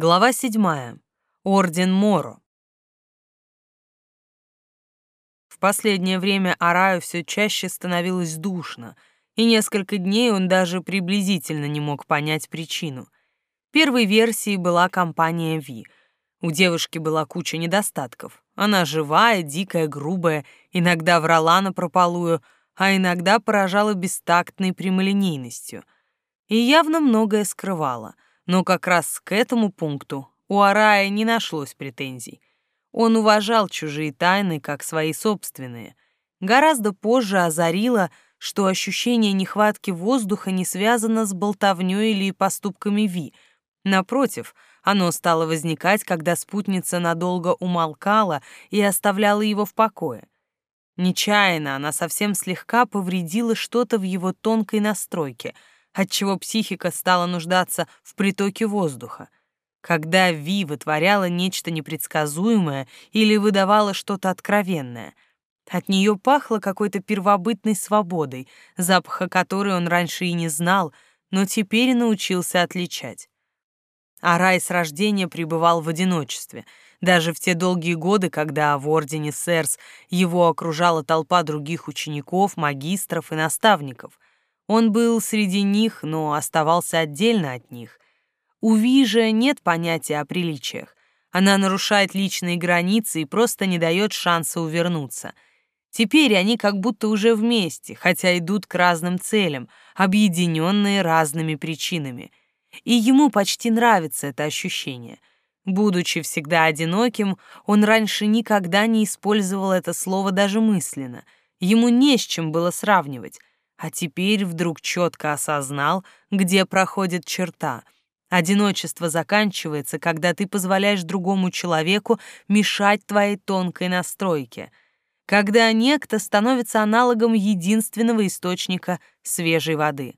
Глава седьмая. Орден Моро. В последнее время Араю все чаще становилось душно, и несколько дней он даже приблизительно не мог понять причину. Первой версией была компания Ви. У девушки была куча недостатков. Она живая, дикая, грубая, иногда врала напропалую, а иногда поражала бестактной прямолинейностью. И явно многое скрывала — но как раз к этому пункту у Арая не нашлось претензий. Он уважал чужие тайны как свои собственные. Гораздо позже озарило, что ощущение нехватки воздуха не связано с болтовнёй или поступками Ви. Напротив, оно стало возникать, когда спутница надолго умолкала и оставляла его в покое. Нечаянно она совсем слегка повредила что-то в его тонкой настройке — отчего психика стала нуждаться в притоке воздуха. Когда Ви вытворяла нечто непредсказуемое или выдавала что-то откровенное, от нее пахло какой-то первобытной свободой, запаха которой он раньше и не знал, но теперь научился отличать. А рай с рождения пребывал в одиночестве. Даже в те долгие годы, когда в Ордене Сэрс его окружала толпа других учеников, магистров и наставников — он был среди них, но оставался отдельно от них. У Вижа нет понятия о приличиях. Она нарушает личные границы и просто не дает шанса увернуться. Теперь они как будто уже вместе, хотя идут к разным целям, объединенные разными причинами. И ему почти нравится это ощущение. Будучи всегда одиноким, он раньше никогда не использовал это слово даже мысленно. Ему не с чем было сравнивать а теперь вдруг четко осознал, где проходит черта. Одиночество заканчивается, когда ты позволяешь другому человеку мешать твоей тонкой настройке, когда некто становится аналогом единственного источника свежей воды.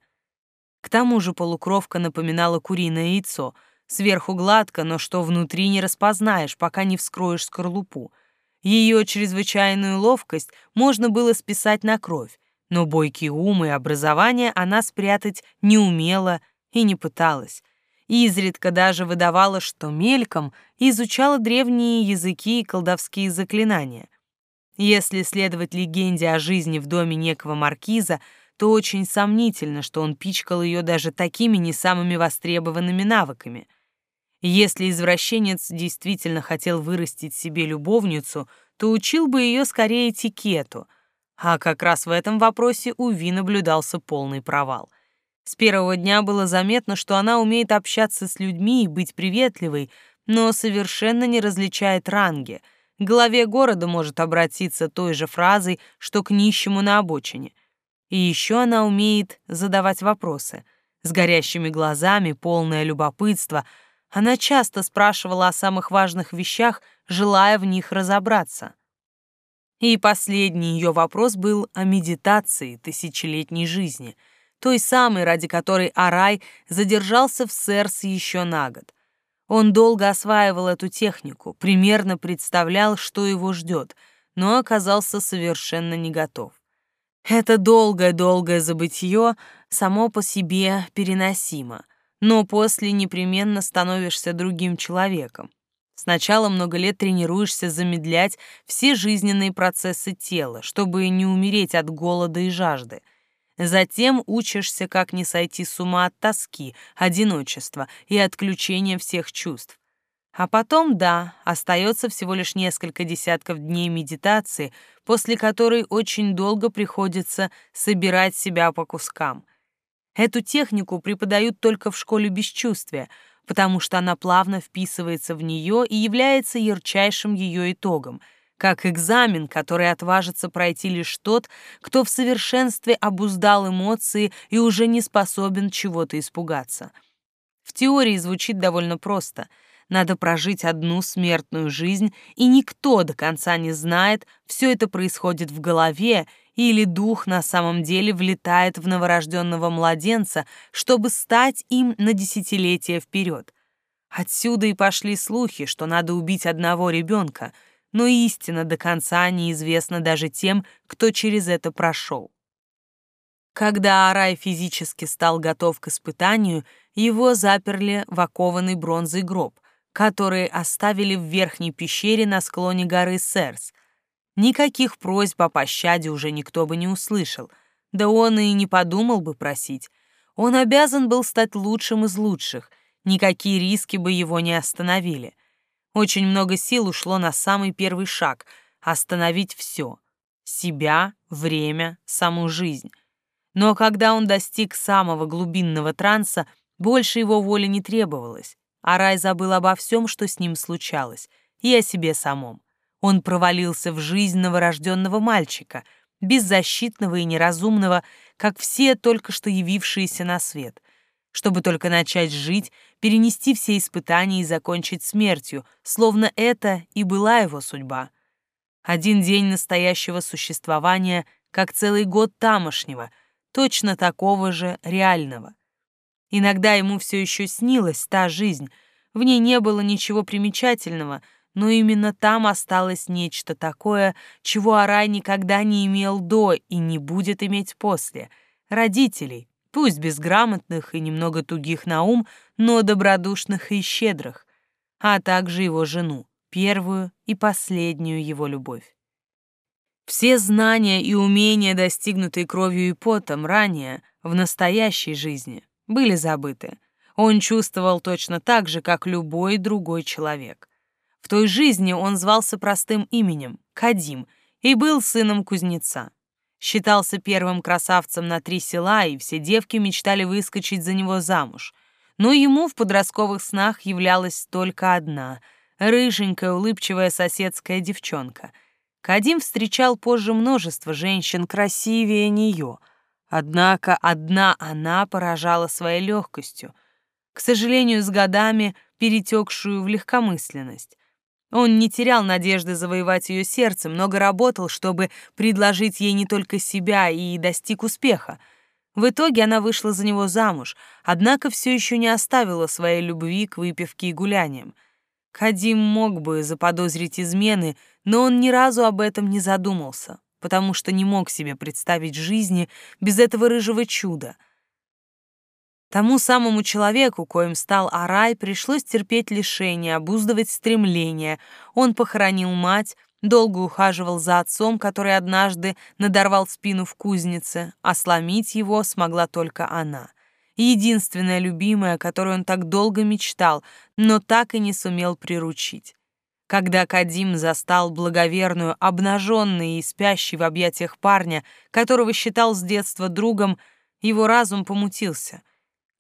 К тому же полукровка напоминала куриное яйцо, сверху гладко, но что внутри не распознаешь, пока не вскроешь скорлупу. Ее чрезвычайную ловкость можно было списать на кровь, но бойкий ум и образование она спрятать не умела и не пыталась. Изредка даже выдавала, что мельком изучала древние языки и колдовские заклинания. Если следовать легенде о жизни в доме некого маркиза, то очень сомнительно, что он пичкал ее даже такими не самыми востребованными навыками. Если извращенец действительно хотел вырастить себе любовницу, то учил бы ее скорее этикету — а как раз в этом вопросе у Ви наблюдался полный провал. С первого дня было заметно, что она умеет общаться с людьми и быть приветливой, но совершенно не различает ранги. К главе города может обратиться той же фразой, что к нищему на обочине. И еще она умеет задавать вопросы. С горящими глазами, полное любопытство, она часто спрашивала о самых важных вещах, желая в них разобраться. И последний ее вопрос был о медитации тысячелетней жизни, той самой, ради которой Арай задержался в Серс еще на год. Он долго осваивал эту технику, примерно представлял, что его ждет, но оказался совершенно не готов. Это долгое-долгое забытье само по себе переносимо, но после непременно становишься другим человеком. Сначала много лет тренируешься замедлять все жизненные процессы тела, чтобы не умереть от голода и жажды. Затем учишься, как не сойти с ума от тоски, одиночества и отключения всех чувств. А потом, да, остается всего лишь несколько десятков дней медитации, после которой очень долго приходится собирать себя по кускам. Эту технику преподают только в школе бесчувствия — потому что она плавно вписывается в нее и является ярчайшим ее итогом, как экзамен, который отважится пройти лишь тот, кто в совершенстве обуздал эмоции и уже не способен чего-то испугаться. В теории звучит довольно просто — надо прожить одну смертную жизнь, и никто до конца не знает, все это происходит в голове, или дух на самом деле влетает в новорожденного младенца, чтобы стать им на десятилетия вперед. Отсюда и пошли слухи, что надо убить одного ребенка, но истина до конца неизвестна даже тем, кто через это прошел. Когда Арай физически стал готов к испытанию, его заперли в окованный бронзой гроб — которые оставили в верхней пещере на склоне горы Серс. Никаких просьб о пощаде уже никто бы не услышал, да он и не подумал бы просить. Он обязан был стать лучшим из лучших, никакие риски бы его не остановили. Очень много сил ушло на самый первый шаг — остановить все — себя, время, саму жизнь. Но когда он достиг самого глубинного транса, больше его воли не требовалось, а рай забыл обо всем, что с ним случалось, и о себе самом. Он провалился в жизнь новорожденного мальчика, беззащитного и неразумного, как все только что явившиеся на свет, чтобы только начать жить, перенести все испытания и закончить смертью, словно это и была его судьба. Один день настоящего существования, как целый год тамошнего, точно такого же реального. Иногда ему все еще снилась та жизнь, в ней не было ничего примечательного, но именно там осталось нечто такое, чего Арай никогда не имел до и не будет иметь после. Родителей, пусть безграмотных и немного тугих на ум, но добродушных и щедрых, а также его жену, первую и последнюю его любовь. Все знания и умения, достигнутые кровью и потом ранее, в настоящей жизни, были забыты. Он чувствовал точно так же, как любой другой человек. В той жизни он звался простым именем — Кадим, и был сыном кузнеца. Считался первым красавцем на три села, и все девки мечтали выскочить за него замуж. Но ему в подростковых снах являлась только одна — рыженькая, улыбчивая соседская девчонка — Кадим встречал позже множество женщин красивее нее, однако одна она поражала своей легкостью, к сожалению, с годами перетекшую в легкомысленность. Он не терял надежды завоевать ее сердце, много работал, чтобы предложить ей не только себя и достиг успеха. В итоге она вышла за него замуж, однако все еще не оставила своей любви к выпивке и гуляниям. Кадим мог бы заподозрить измены, но он ни разу об этом не задумался, потому что не мог себе представить жизни без этого рыжего чуда. Тому самому человеку, коим стал Арай, пришлось терпеть лишения, обуздывать стремления. Он похоронил мать, долго ухаживал за отцом, который однажды надорвал спину в кузнице, а сломить его смогла только она. Единственная любимая, которую он так долго мечтал, но так и не сумел приручить. Когда Кадим застал благоверную, обнаженной и спящей в объятиях парня, которого считал с детства другом, его разум помутился.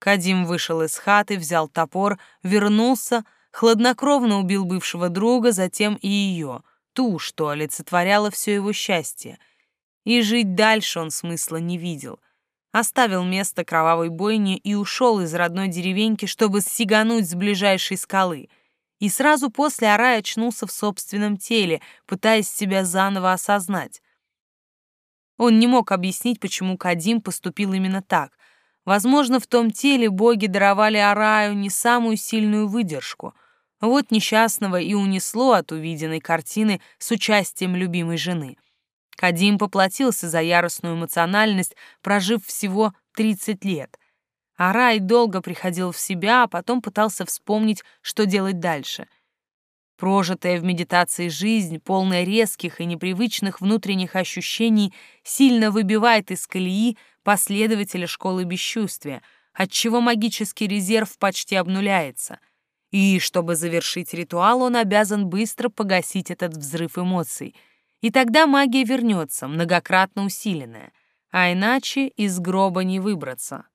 Кадим вышел из хаты, взял топор, вернулся, хладнокровно убил бывшего друга, затем и ее, ту, что олицетворяла все его счастье. И жить дальше он смысла не видел. Оставил место кровавой бойни и ушел из родной деревеньки, чтобы сигануть с ближайшей скалы — и сразу после Арай очнулся в собственном теле, пытаясь себя заново осознать. Он не мог объяснить, почему Кадим поступил именно так. Возможно, в том теле боги даровали Араю не самую сильную выдержку. Вот несчастного и унесло от увиденной картины с участием любимой жены. Кадим поплатился за яростную эмоциональность, прожив всего 30 лет. Арай долго приходил в себя, а потом пытался вспомнить, что делать дальше. Прожитая в медитации жизнь, полная резких и непривычных внутренних ощущений, сильно выбивает из колеи последователя школы бесчувствия, отчего магический резерв почти обнуляется. И чтобы завершить ритуал, он обязан быстро погасить этот взрыв эмоций. И тогда магия вернется, многократно усиленная. А иначе из гроба не выбраться.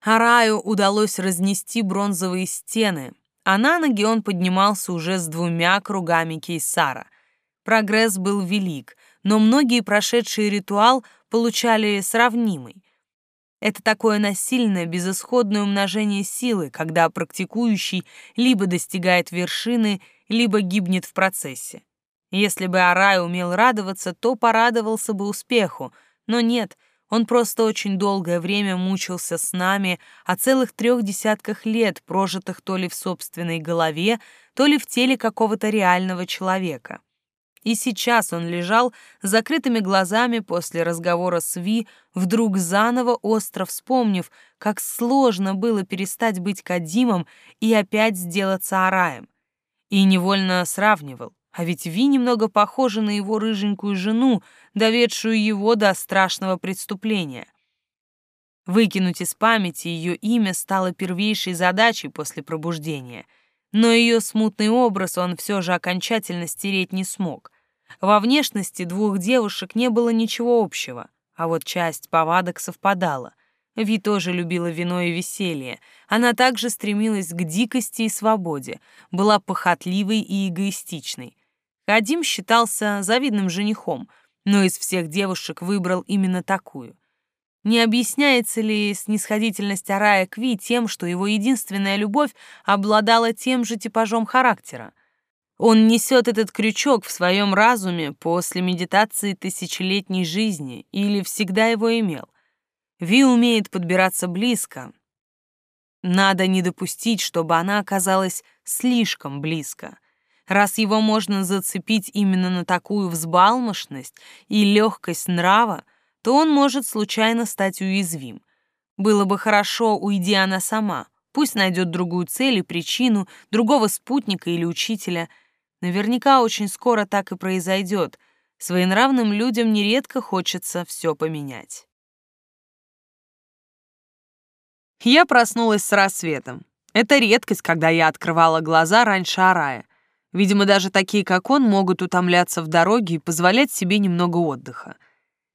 Араю удалось разнести бронзовые стены, а на ноги он поднимался уже с двумя кругами кейсара. Прогресс был велик, но многие прошедшие ритуал получали сравнимый. Это такое насильное, безысходное умножение силы, когда практикующий либо достигает вершины, либо гибнет в процессе. Если бы Арай умел радоваться, то порадовался бы успеху, но нет, он просто очень долгое время мучился с нами о целых трех десятках лет, прожитых то ли в собственной голове, то ли в теле какого-то реального человека. И сейчас он лежал с закрытыми глазами после разговора с Ви, вдруг заново остро вспомнив, как сложно было перестать быть Кадимом и опять сделаться Араем. И невольно сравнивал, а ведь Ви немного похожа на его рыженькую жену, доведшую его до страшного преступления. Выкинуть из памяти ее имя стало первейшей задачей после пробуждения, но ее смутный образ он все же окончательно стереть не смог. Во внешности двух девушек не было ничего общего, а вот часть повадок совпадала. Ви тоже любила вино и веселье. Она также стремилась к дикости и свободе, была похотливой и эгоистичной. Хадим считался завидным женихом, но из всех девушек выбрал именно такую. Не объясняется ли снисходительность Арая к Ви тем, что его единственная любовь обладала тем же типажом характера? Он несет этот крючок в своем разуме после медитации тысячелетней жизни или всегда его имел. Ви умеет подбираться близко. Надо не допустить, чтобы она оказалась слишком близко. Раз его можно зацепить именно на такую взбалмошность и легкость нрава, то он может случайно стать уязвим. Было бы хорошо, уйди она сама, пусть найдет другую цель и причину, другого спутника или учителя — Наверняка очень скоро так и произойдет. Своенравным людям нередко хочется все поменять. Я проснулась с рассветом. Это редкость, когда я открывала глаза раньше Арая. Видимо, даже такие, как он, могут утомляться в дороге и позволять себе немного отдыха.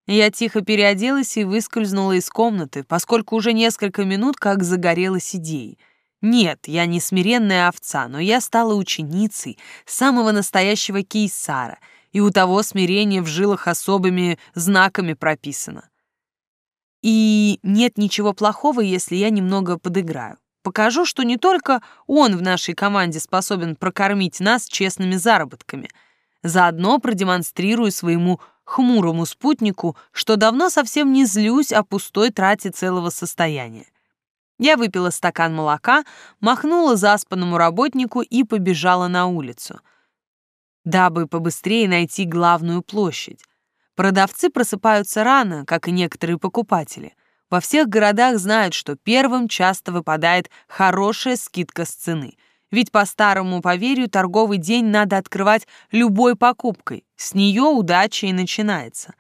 Я тихо переоделась и выскользнула из комнаты, поскольку уже несколько минут как загорелась идеей — нет, я не смиренная овца, но я стала ученицей самого настоящего кейсара, и у того смирение в жилах особыми знаками прописано. И нет ничего плохого, если я немного подыграю. Покажу, что не только он в нашей команде способен прокормить нас честными заработками. Заодно продемонстрирую своему хмурому спутнику, что давно совсем не злюсь о пустой трате целого состояния. Я выпила стакан молока, махнула заспанному работнику и побежала на улицу, дабы побыстрее найти главную площадь. Продавцы просыпаются рано, как и некоторые покупатели. Во всех городах знают, что первым часто выпадает хорошая скидка с цены. Ведь по старому поверью торговый день надо открывать любой покупкой. С нее удача и начинается.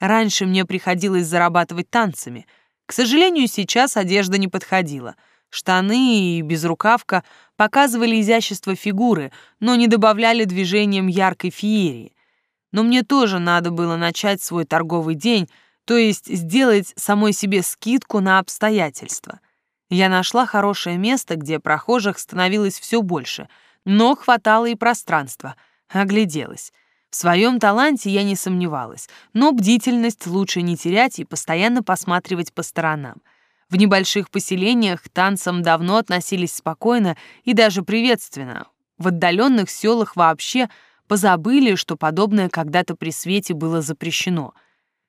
Раньше мне приходилось зарабатывать танцами — к сожалению, сейчас одежда не подходила. Штаны и безрукавка показывали изящество фигуры, но не добавляли движениям яркой феерии. Но мне тоже надо было начать свой торговый день, то есть сделать самой себе скидку на обстоятельства. Я нашла хорошее место, где прохожих становилось все больше, но хватало и пространства. Огляделась. В своем таланте я не сомневалась, но бдительность лучше не терять и постоянно посматривать по сторонам. В небольших поселениях танцам давно относились спокойно и даже приветственно. В отдаленных селах вообще позабыли, что подобное когда-то при свете было запрещено.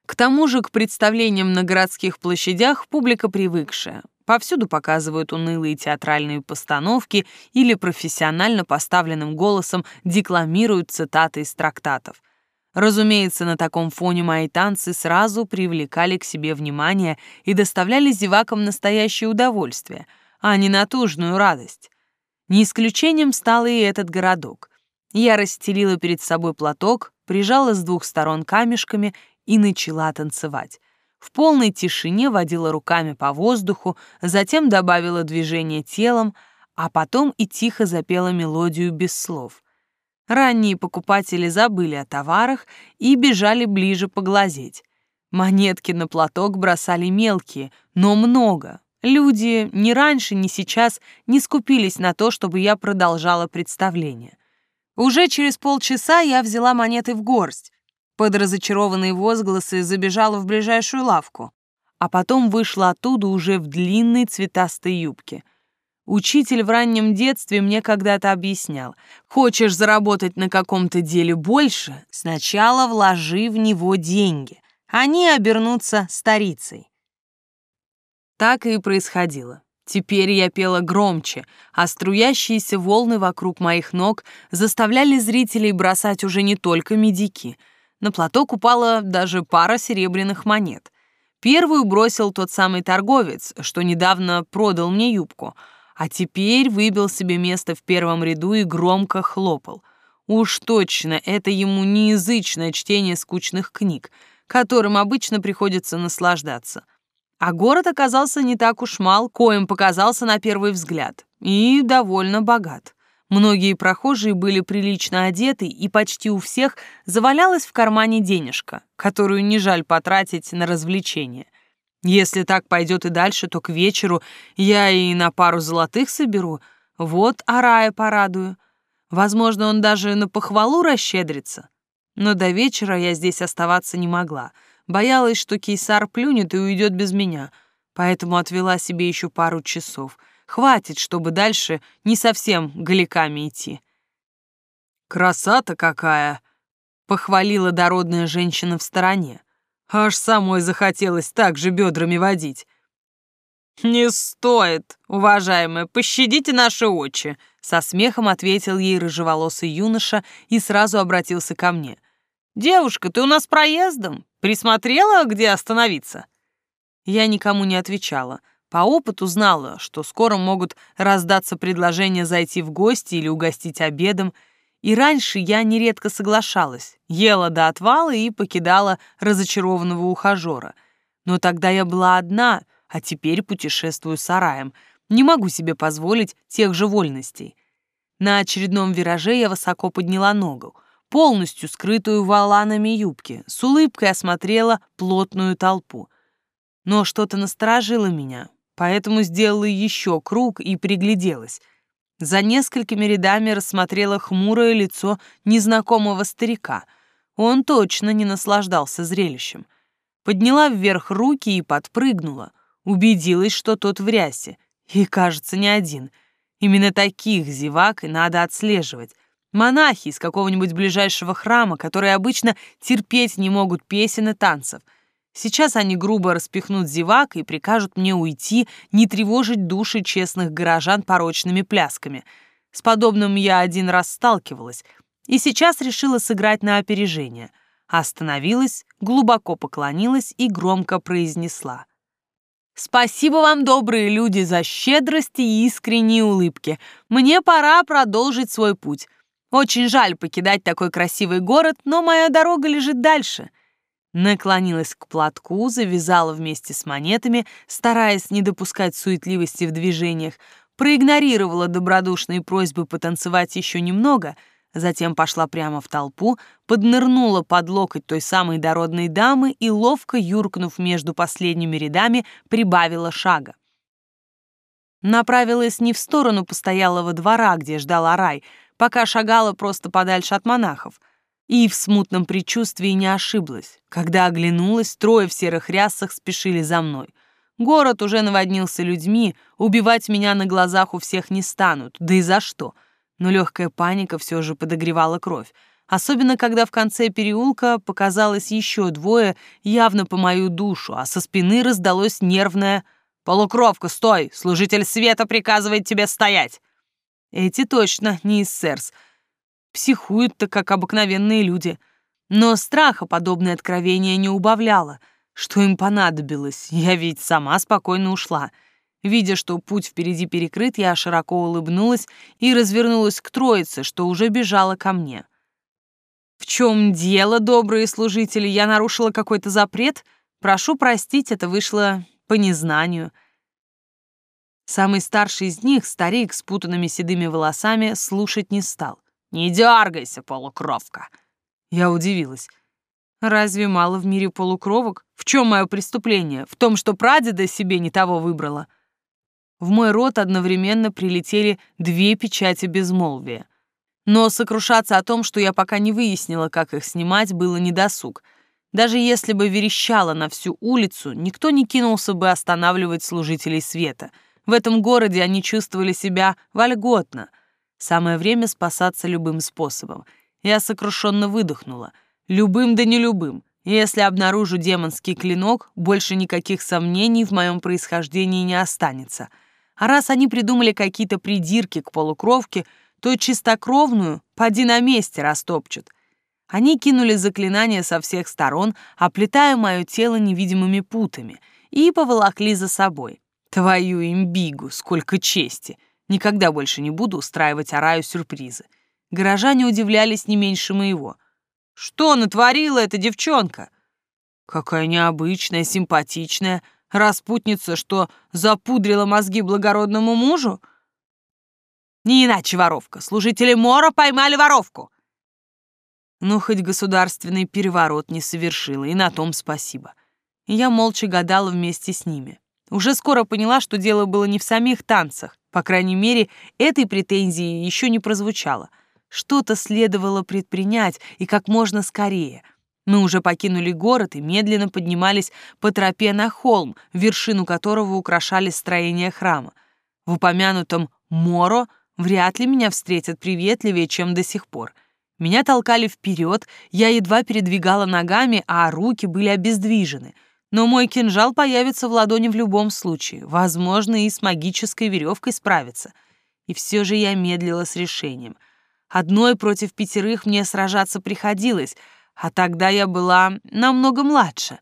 К тому же к представлениям на городских площадях публика привыкшая. Повсюду показывают унылые театральные постановки или профессионально поставленным голосом декламируют цитаты из трактатов. Разумеется, на таком фоне мои танцы сразу привлекали к себе внимание и доставляли зевакам настоящее удовольствие, а не натужную радость. Не исключением стал и этот городок. Я расстелила перед собой платок, прижала с двух сторон камешками и начала танцевать. В полной тишине водила руками по воздуху, затем добавила движение телом, а потом и тихо запела мелодию без слов. Ранние покупатели забыли о товарах и бежали ближе поглазеть. Монетки на платок бросали мелкие, но много. Люди ни раньше, ни сейчас не скупились на то, чтобы я продолжала представление. Уже через полчаса я взяла монеты в горсть, под разочарованные возгласы забежала в ближайшую лавку, а потом вышла оттуда уже в длинной цветастой юбке. Учитель в раннем детстве мне когда-то объяснял, хочешь заработать на каком-то деле больше, сначала вложи в него деньги, они обернутся старицей. Так и происходило. Теперь я пела громче, а струящиеся волны вокруг моих ног заставляли зрителей бросать уже не только медики. На платок упала даже пара серебряных монет. Первую бросил тот самый торговец, что недавно продал мне юбку, а теперь выбил себе место в первом ряду и громко хлопал. Уж точно, это ему не язычное чтение скучных книг, которым обычно приходится наслаждаться. А город оказался не так уж мал, коим показался на первый взгляд, и довольно богат. Многие прохожие были прилично одеты, и почти у всех завалялась в кармане денежка, которую не жаль потратить на развлечения. Если так пойдет и дальше, то к вечеру я и на пару золотых соберу. Вот Арая порадую. Возможно, он даже на похвалу расщедрится. Но до вечера я здесь оставаться не могла — Боялась, что кейсар плюнет и уйдет без меня, поэтому отвела себе еще пару часов. Хватит, чтобы дальше не совсем галиками идти. «Красота какая!» — похвалила дородная женщина в стороне. Аж самой захотелось так же бедрами водить. «Не стоит, уважаемая, пощадите наши очи», — со смехом ответил ей рыжеволосый юноша и сразу обратился ко мне. «Девушка, ты у нас проездом? Присмотрела, где остановиться?» Я никому не отвечала. По опыту знала, что скоро могут раздаться предложения зайти в гости или угостить обедом, и раньше я нередко соглашалась, ела до отвала и покидала разочарованного ухажера. Но тогда я была одна, а теперь путешествую с Араем. Не могу себе позволить тех же вольностей. На очередном вираже я высоко подняла ногу — полностью скрытую валанами юбки, с улыбкой осмотрела плотную толпу. Но что-то насторожило меня, поэтому сделала еще круг и пригляделась. За несколькими рядами рассмотрела хмурое лицо незнакомого старика. Он точно не наслаждался зрелищем. Подняла вверх руки и подпрыгнула. Убедилась, что тот в рясе. И, кажется, не один. Именно таких зевак и надо отслеживать. Монахи из какого-нибудь ближайшего храма, которые обычно терпеть не могут песен и танцев. Сейчас они грубо распихнут зевак и прикажут мне уйти, не тревожить души честных горожан порочными плясками. С подобным я один раз сталкивалась, и сейчас решила сыграть на опережение. Остановилась, глубоко поклонилась и громко произнесла. «Спасибо вам, добрые люди, за щедрость и искренние улыбки. Мне пора продолжить свой путь». Очень жаль покидать такой красивый город, но моя дорога лежит дальше. Наклонилась к платку, завязала вместе с монетами, стараясь не допускать суетливости в движениях, проигнорировала добродушные просьбы потанцевать еще немного, затем пошла прямо в толпу, поднырнула под локоть той самой дородной дамы и, ловко юркнув между последними рядами, прибавила шага. Направилась не в сторону постоялого двора, где ждал Арай, пока шагала просто подальше от монахов. И в смутном предчувствии не ошиблась. Когда оглянулась, трое в серых рясах спешили за мной. Город уже наводнился людьми, убивать меня на глазах у всех не станут, да и за что. Но легкая паника все же подогревала кровь. Особенно, когда в конце переулка показалось еще двое, явно по мою душу, а со спины раздалось нервное «Полукровка, стой! Служитель света приказывает тебе стоять!» Эти точно не из сэрс. Психуют-то, как обыкновенные люди. Но страха подобное откровение не убавляло. Что им понадобилось? Я ведь сама спокойно ушла. Видя, что путь впереди перекрыт, я широко улыбнулась и развернулась к троице, что уже бежала ко мне. «В чем дело, добрые служители? Я нарушила какой-то запрет? Прошу простить, это вышло по незнанию». Самый старший из них, старик с путанными седыми волосами, слушать не стал. «Не дергайся, полукровка!» Я удивилась. «Разве мало в мире полукровок? В чем мое преступление? В том, что прадеда себе не того выбрала?» В мой рот одновременно прилетели две печати безмолвия. Но сокрушаться о том, что я пока не выяснила, как их снимать, было недосуг. Даже если бы верещала на всю улицу, никто не кинулся бы останавливать служителей света — в этом городе они чувствовали себя вольготно. Самое время спасаться любым способом. Я сокрушенно выдохнула. Любым да не любым. Если обнаружу демонский клинок, больше никаких сомнений в моем происхождении не останется. А раз они придумали какие-то придирки к полукровке, то чистокровную поди на месте растопчут. Они кинули заклинания со всех сторон, оплетая мое тело невидимыми путами, и поволокли за собой. Твою имбигу, сколько чести! Никогда больше не буду устраивать Араю сюрпризы. Горожане удивлялись не меньше моего. Что натворила эта девчонка? Какая необычная, симпатичная, распутница, что запудрила мозги благородному мужу? Не иначе воровка. Служители Мора поймали воровку. Ну, хоть государственный переворот не совершила, и на том спасибо. Я молча гадала вместе с ними. Уже скоро поняла, что дело было не в самих танцах. По крайней мере, этой претензии еще не прозвучало. Что-то следовало предпринять, и как можно скорее. Мы уже покинули город и медленно поднимались по тропе на холм, вершину которого украшали строения храма. В упомянутом Моро вряд ли меня встретят приветливее, чем до сих пор. Меня толкали вперед, я едва передвигала ногами, а руки были обездвижены — но мой кинжал появится в ладони в любом случае, возможно, и с магической веревкой справиться. И все же я медлила с решением. Одной против пятерых мне сражаться приходилось, а тогда я была намного младше.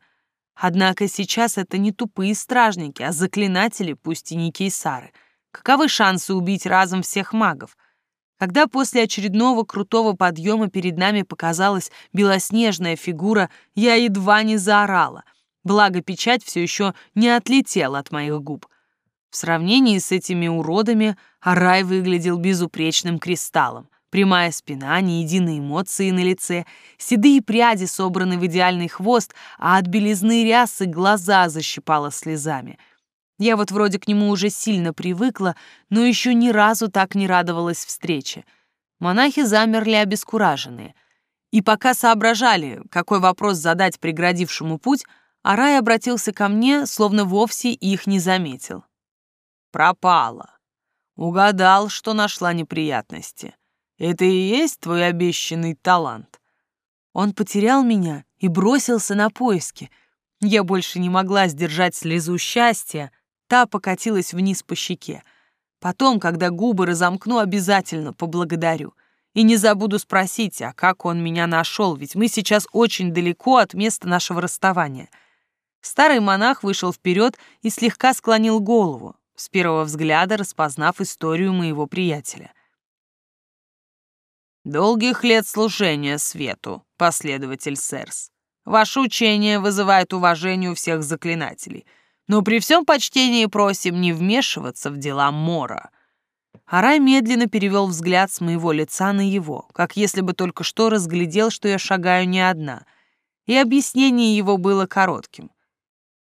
Однако сейчас это не тупые стражники, а заклинатели, пусть и не кейсары. Каковы шансы убить разом всех магов? Когда после очередного крутого подъема перед нами показалась белоснежная фигура, я едва не заорала — Благо, печать все еще не отлетела от моих губ. В сравнении с этими уродами Арай выглядел безупречным кристаллом. Прямая спина, ни единой эмоции на лице, седые пряди собраны в идеальный хвост, а от белизны рясы глаза защипало слезами. Я вот вроде к нему уже сильно привыкла, но еще ни разу так не радовалась встрече. Монахи замерли обескураженные. И пока соображали, какой вопрос задать преградившему путь, Арай обратился ко мне, словно вовсе их не заметил. «Пропала. Угадал, что нашла неприятности. Это и есть твой обещанный талант?» Он потерял меня и бросился на поиски. Я больше не могла сдержать слезу счастья, та покатилась вниз по щеке. Потом, когда губы разомкну, обязательно поблагодарю. И не забуду спросить, а как он меня нашел, ведь мы сейчас очень далеко от места нашего расставания — Старый монах вышел вперед и слегка склонил голову, с первого взгляда распознав историю моего приятеля. «Долгих лет служения свету, последователь Серс. Ваше учение вызывает уважение у всех заклинателей, но при всем почтении просим не вмешиваться в дела Мора». Арай медленно перевел взгляд с моего лица на его, как если бы только что разглядел, что я шагаю не одна, и объяснение его было коротким.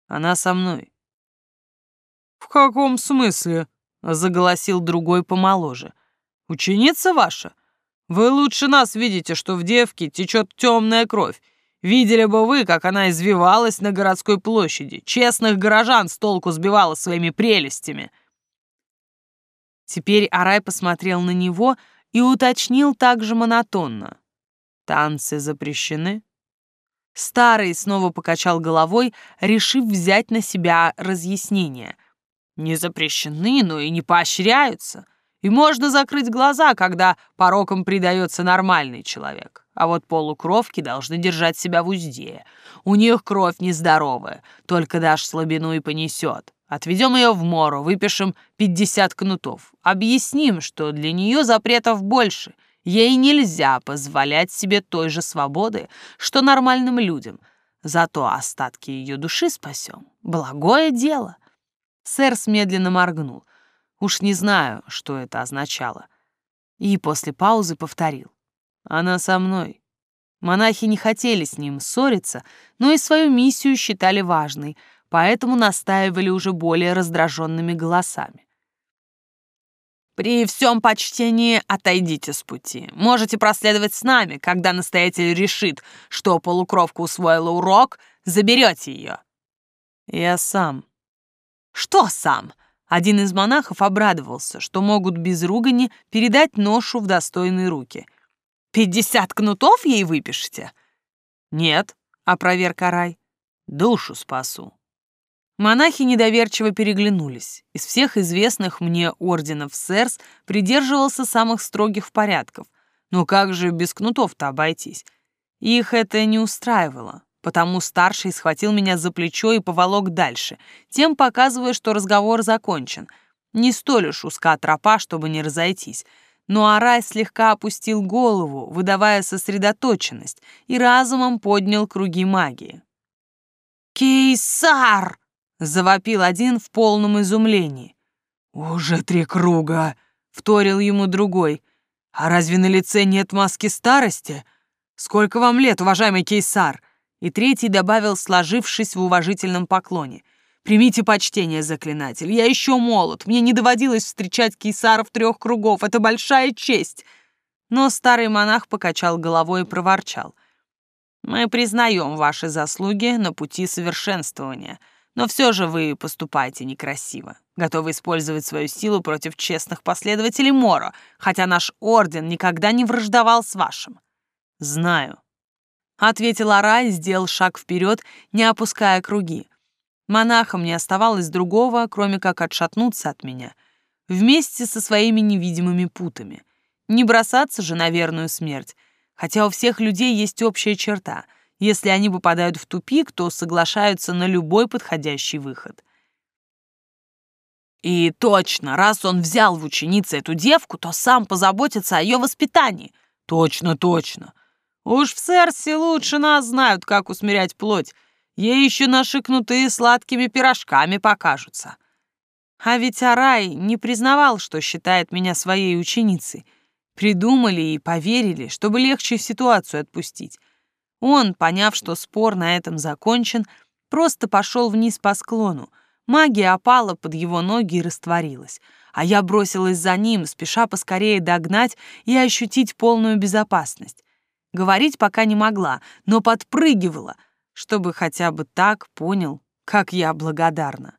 Она со мной». «В каком смысле?» — заголосил другой помоложе. «Ученица ваша? Вы лучше нас видите, что в девке течет темная кровь. Видели бы вы, как она извивалась на городской площади, честных горожан с толку сбивала своими прелестями». Теперь Арай посмотрел на него и уточнил также монотонно. «Танцы запрещены?» Старый снова покачал головой, решив взять на себя разъяснение. Не запрещены, но и не поощряются. И можно закрыть глаза, когда пороком предается нормальный человек. А вот полукровки должны держать себя в узде. У них кровь нездоровая, только дашь слабину и понесет. Отведем ее в мору, выпишем 50 кнутов. Объясним, что для нее запретов больше — Ей нельзя позволять себе той же свободы, что нормальным людям. Зато остатки ее души спасем. Благое дело. Сэр медленно моргнул. Уж не знаю, что это означало. И после паузы повторил. Она со мной. Монахи не хотели с ним ссориться, но и свою миссию считали важной, поэтому настаивали уже более раздраженными голосами. При всем почтении отойдите с пути. Можете проследовать с нами, когда настоятель решит, что полукровка усвоила урок, заберете ее. Я сам. Что сам? Один из монахов обрадовался, что могут без ругани передать ношу в достойные руки. «Пятьдесят кнутов ей выпишете?» «Нет», — опроверг Арай. «Душу спасу». Монахи недоверчиво переглянулись. Из всех известных мне орденов Сэрс придерживался самых строгих порядков. Но как же без кнутов-то обойтись? Их это не устраивало, потому старший схватил меня за плечо и поволок дальше, тем показывая, что разговор закончен. Не столь уж узка тропа, чтобы не разойтись. Но Арай слегка опустил голову, выдавая сосредоточенность, и разумом поднял круги магии. «Кейсар!» Завопил один в полном изумлении. «Уже три круга!» — вторил ему другой. «А разве на лице нет маски старости? Сколько вам лет, уважаемый кейсар?» И третий добавил, сложившись в уважительном поклоне. «Примите почтение, заклинатель, я еще молод, мне не доводилось встречать кейсаров трех кругов, это большая честь!» Но старый монах покачал головой и проворчал. «Мы признаем ваши заслуги на пути совершенствования». Но все же вы поступаете некрасиво, готовы использовать свою силу против честных последователей Моро, хотя наш орден никогда не враждовал с вашим. Знаю. Ответил Ара и сделал шаг вперед, не опуская круги. Монахам не оставалось другого, кроме как отшатнуться от меня, вместе со своими невидимыми путами. Не бросаться же на верную смерть, хотя у всех людей есть общая черта — если они попадают в тупик, то соглашаются на любой подходящий выход. И точно, раз он взял в ученицы эту девку, то сам позаботится о ее воспитании. Точно, точно. Уж в Серсе лучше нас знают, как усмирять плоть. Ей еще наши кнутые сладкими пирожками покажутся. А ведь Арай не признавал, что считает меня своей ученицей. Придумали и поверили, чтобы легче ситуацию отпустить. Он, поняв, что спор на этом закончен, просто пошел вниз по склону. Магия опала под его ноги и растворилась, а я бросилась за ним, спеша поскорее догнать и ощутить полную безопасность. Говорить пока не могла, но подпрыгивала, чтобы хотя бы так понял, как я благодарна.